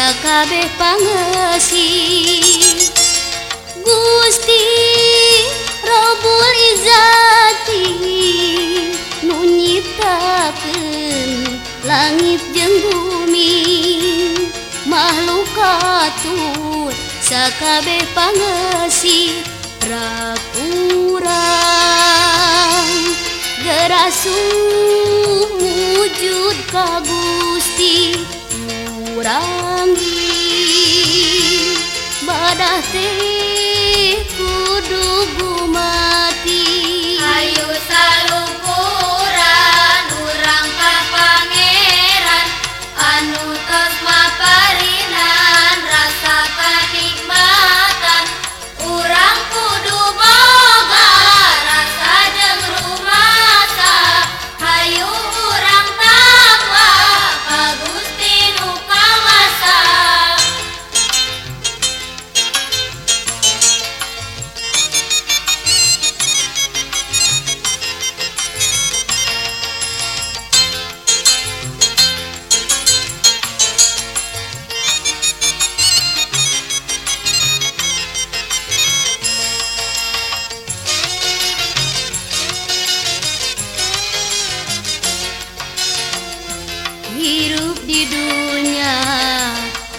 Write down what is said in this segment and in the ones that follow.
kabeh pangesi Gusti Robul Izati nu nyiptakeun langit jeung bumi makhluk katut sakabeh pangesi rakurang gerasu wujud ka Gusti murah Badah sih kudu gumah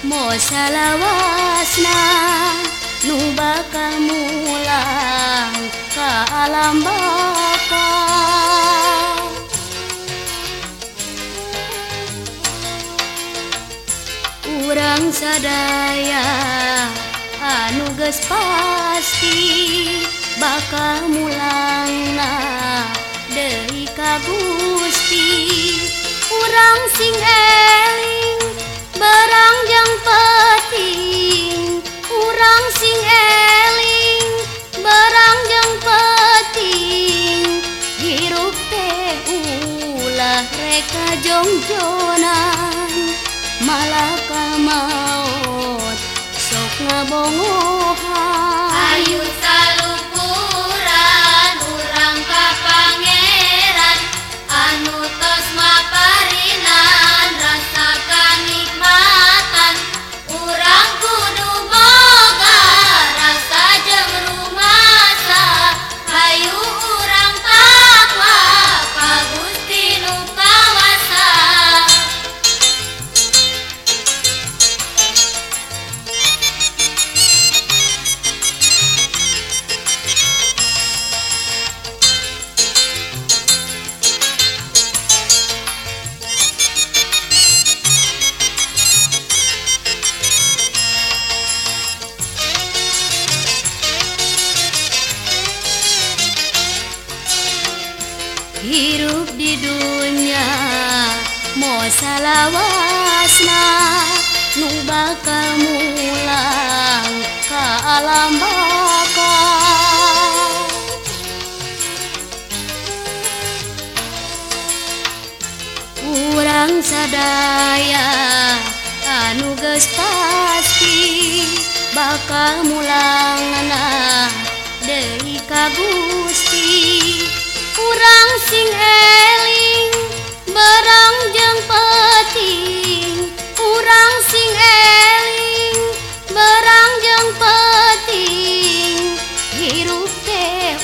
mau salawasna nu bakal mulang ka alam baka urang sadaya anu geus pasti bakal mulangna deui ka Gusti. Urang sing eling Mereka jongjonan Malaka maut Sok ngabongohan Ayu hirup di dunia. Musalawasna nu bakal mulang ka alam baka urang sadaya anu geus pasti bakal mulangna. Deui ka Gusti kurang sing eling berang jeng peting. Kurang sing eling berang jeng peting. Hirup teh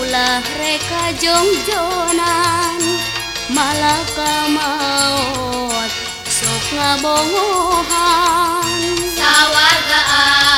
ulah reka jongjonan. Malah kamaot sok ngabongohan. Sawargaan